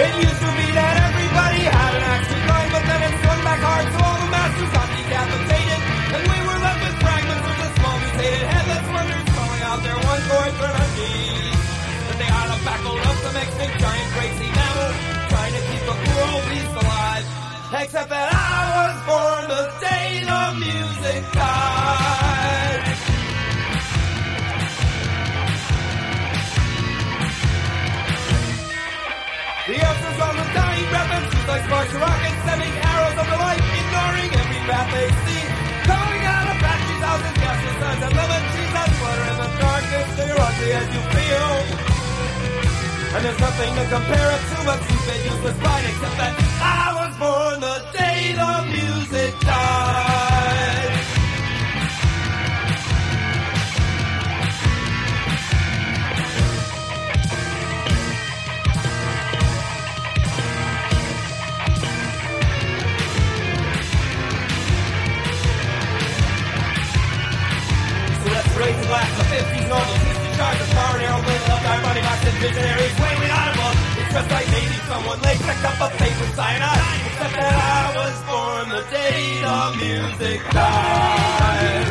It sparks rockets, sending arrows of the light, ignoring every path they see. Calling out of factories, houses, gaseous suns, and lemon trees that flutter in the darkness. They're ugly as you feel. And there's nothing to compare it to but stupid, useless pride, except that I was born the day the music died. Wave up, ironic accent, visionaries, way we audible. It's just like maybe someone late picked up a fake with cyanide. Except that I was born the day the music died.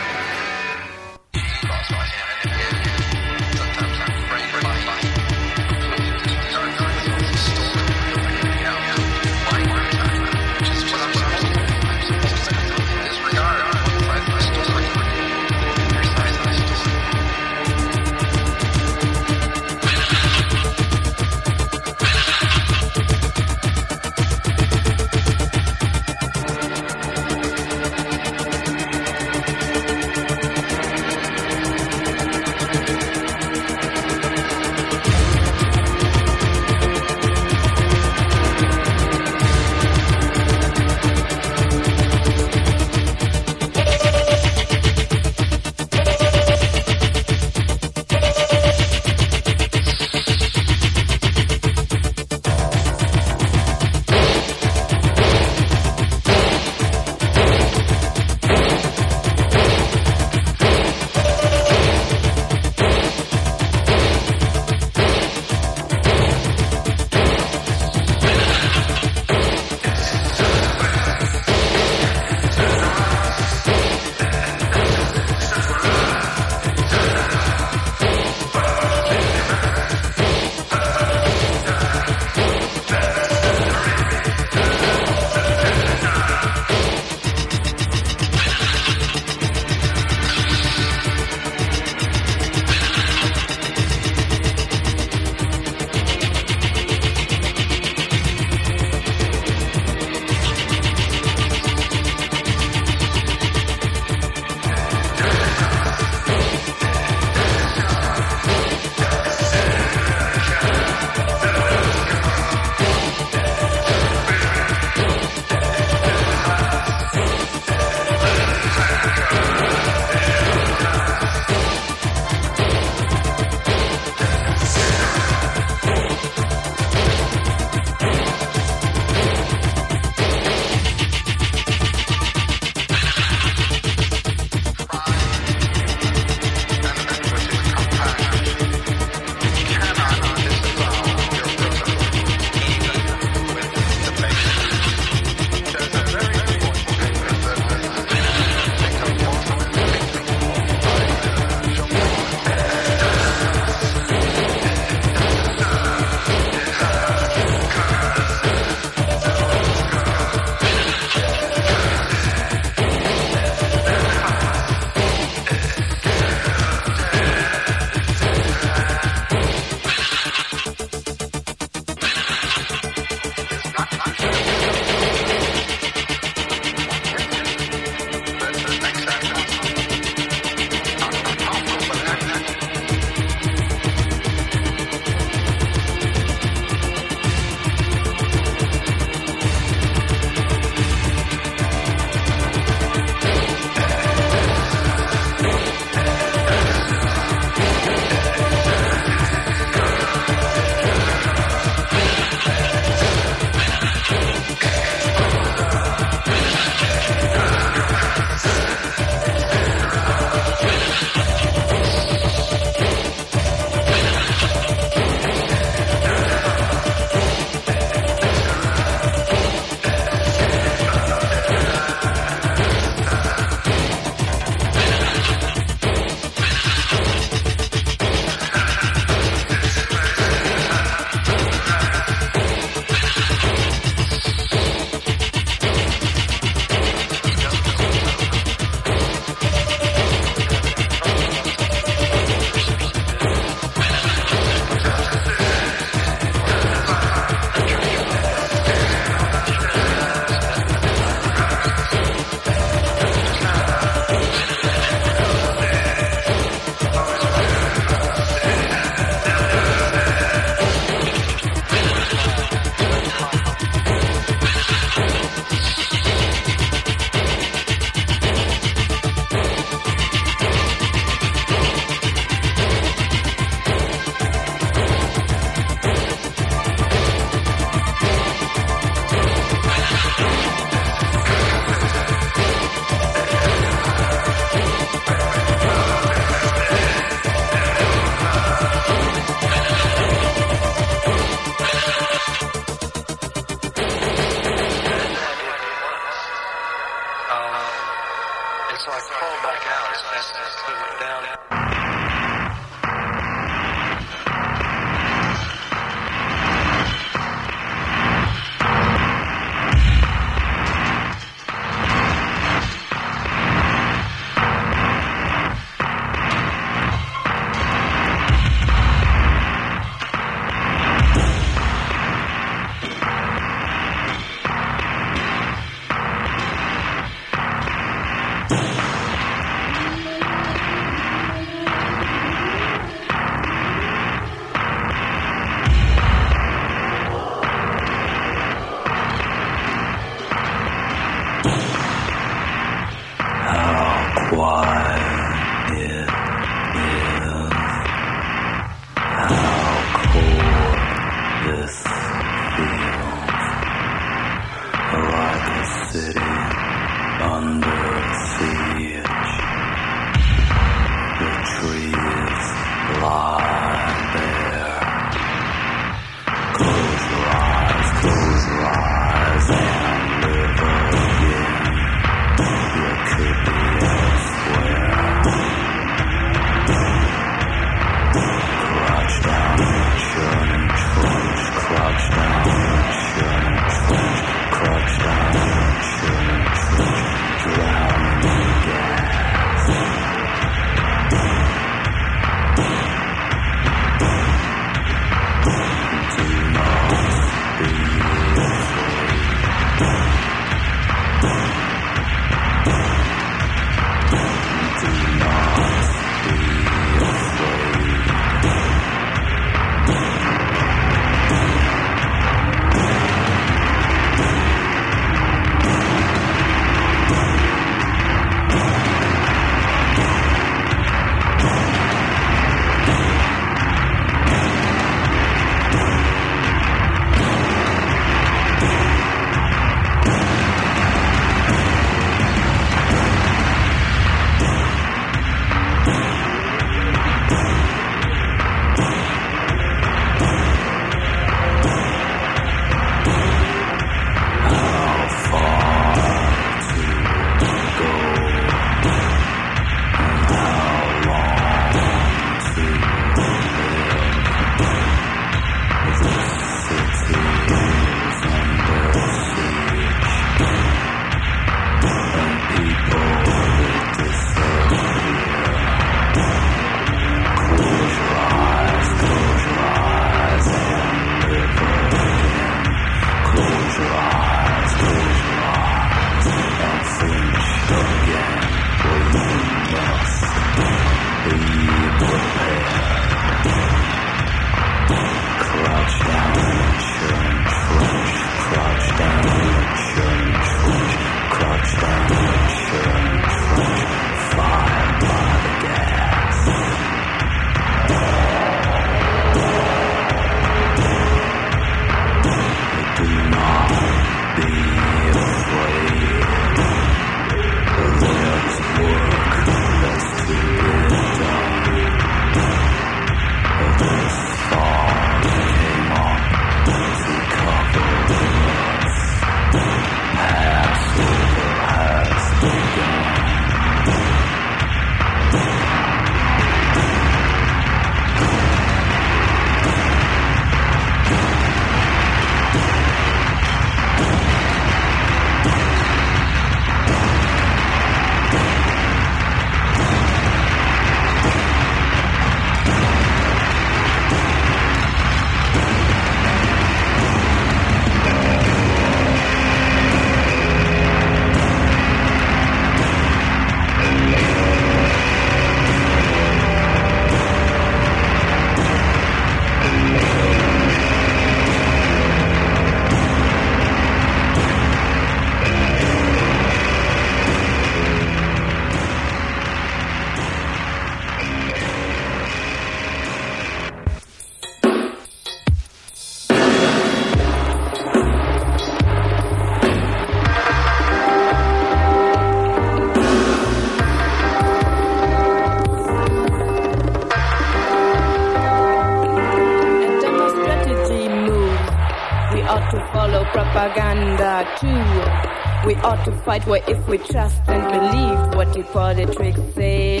Fight war if we trust and believe what the politics say.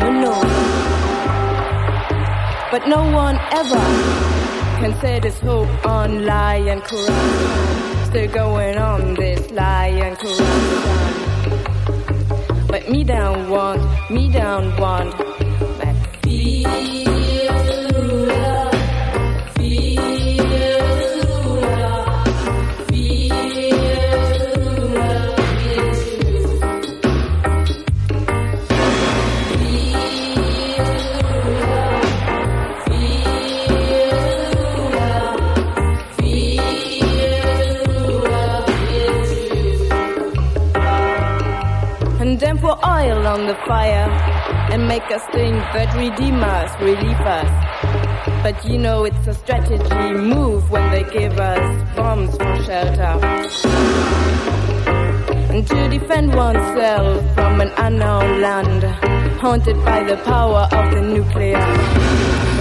No, no. But no one ever can say this hope on lie and corruption. Still going on this lie and corruption. But me down want, me down want. But on the fire and make us think that redeem us, relieve us. But you know it's a strategy move when they give us bombs for shelter. And to defend oneself from an unknown land, haunted by the power of the nuclear.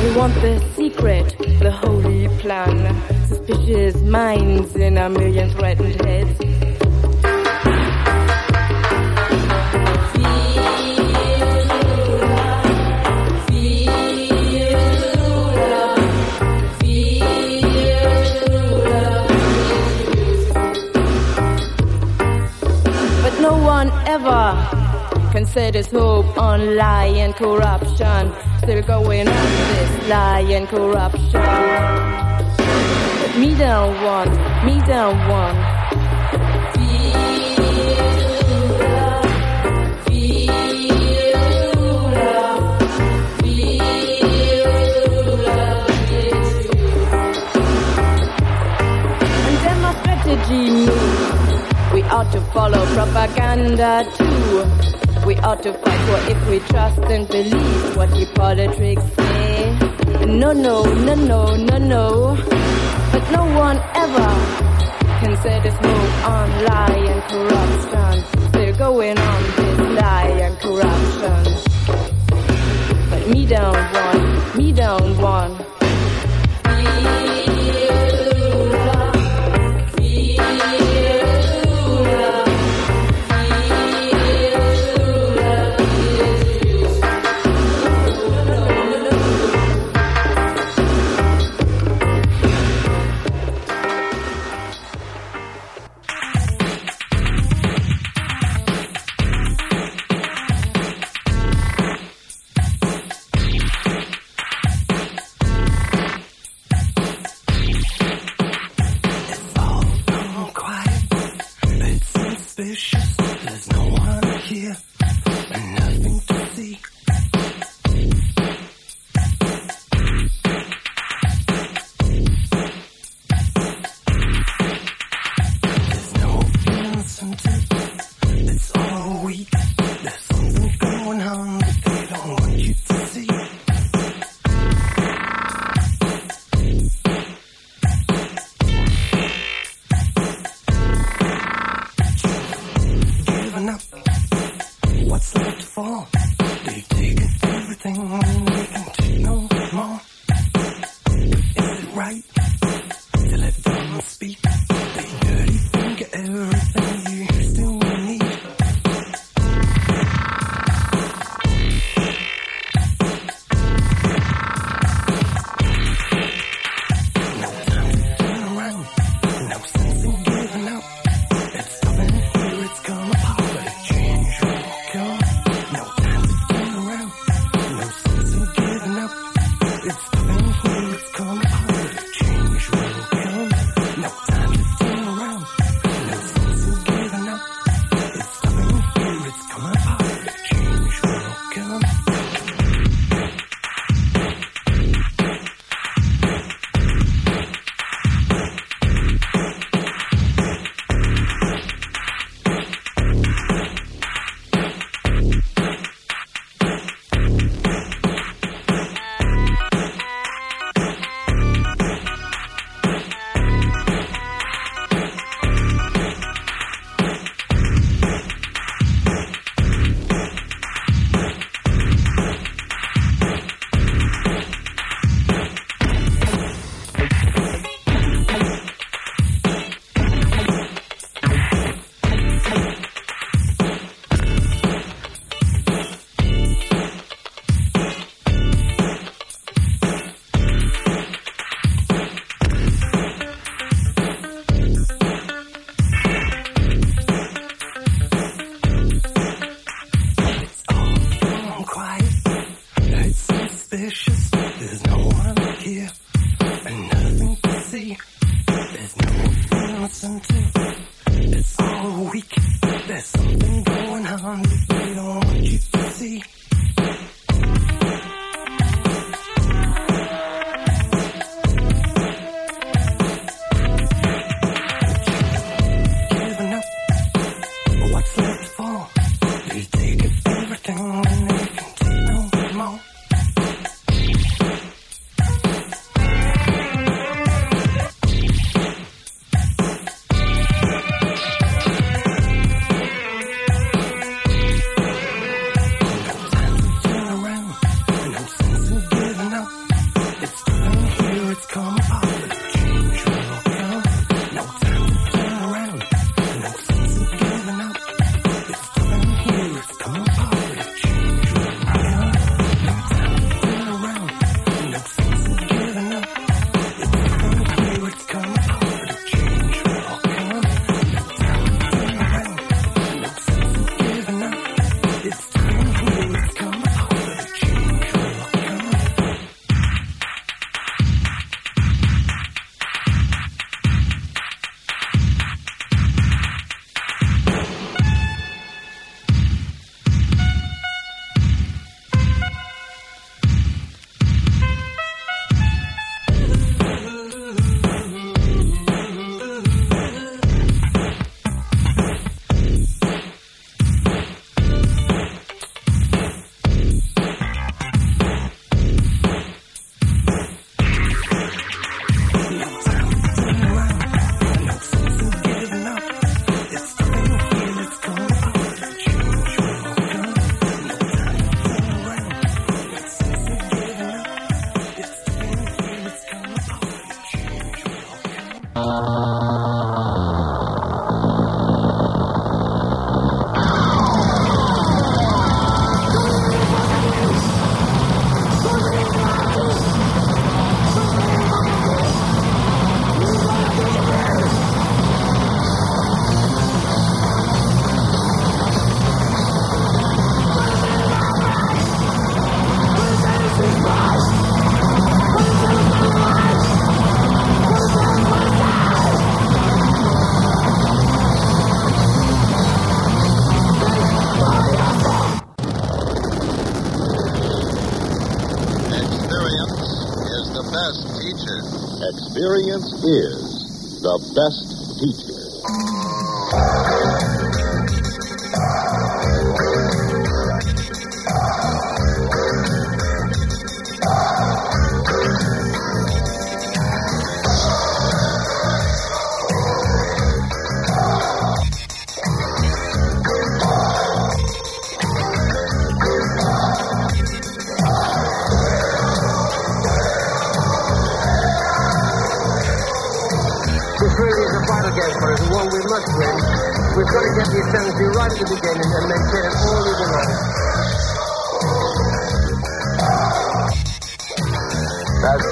We want the secret, the holy plan, suspicious minds in a million threatened heads. No one ever there's hope on and corruption. Still going on this and corruption. But me down one, me down one. To follow propaganda too. We ought to fight for if we trust and believe what the politics say. No, no, no, no, no, no. But no one ever can say this move on lie and corruption. Still going on this lie and corruption. But me down one, me down one. Suspicious.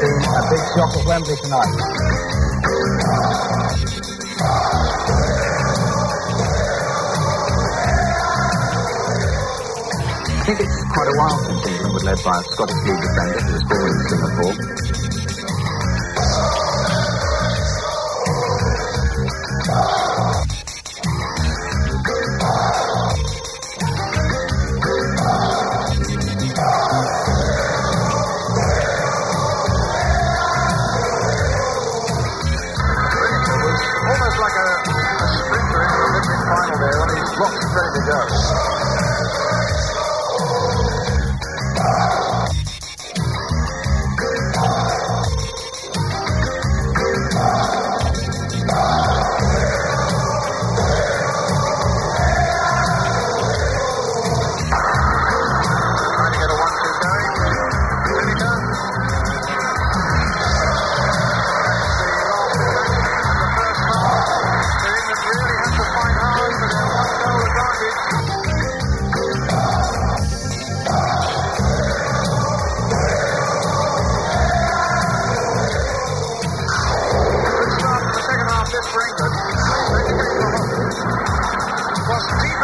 expecting a big shock of Wembley tonight. I think it's quite a while since England were led by a Scottish league defender who was born in Singapore. Steve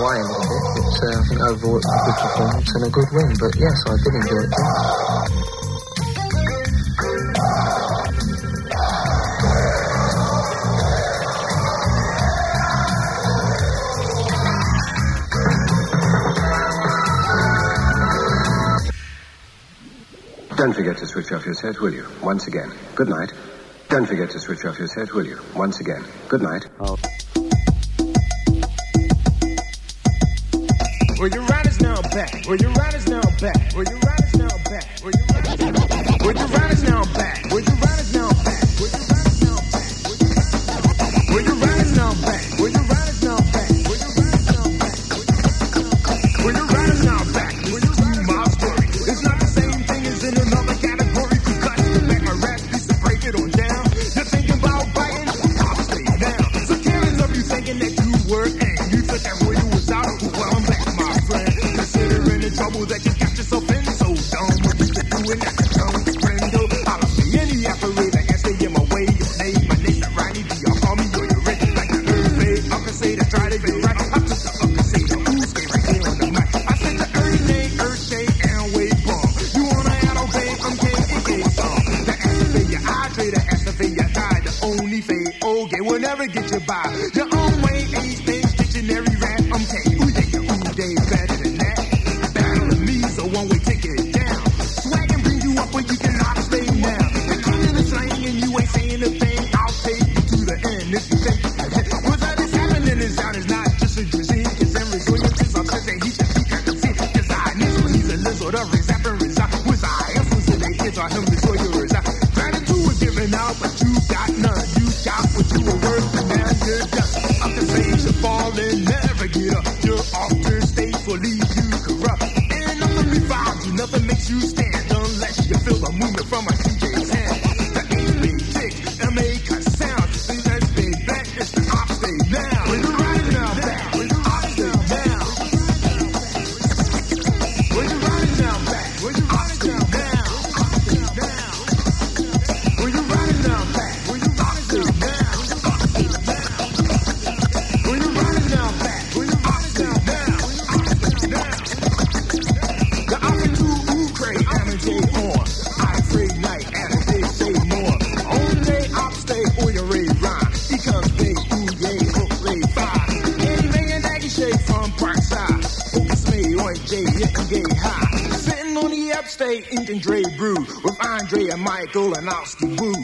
away a little bit, but uh, I think overall it was a good performance and a good win. But yes, I did enjoy it. Too. Don't forget to switch off your set, will you? Once again. Good night. Don't forget to switch off your set, will you? Once again. Good night. Oh. back? Will you ride us now back? Will you ride us now back? Will you ride us now back? Will you ride us now back? that you Dre, and Dre brew with Andre and Michael and Oscar Boo.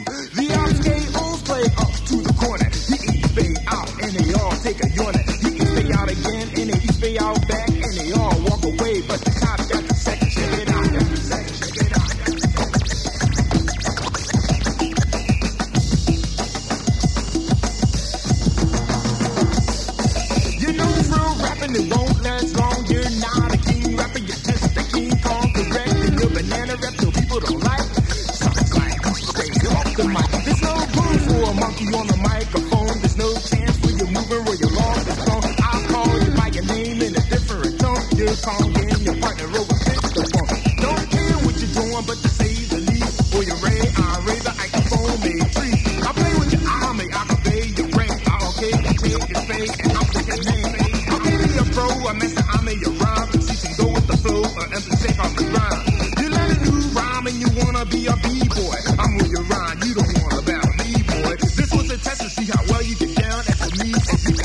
Peace.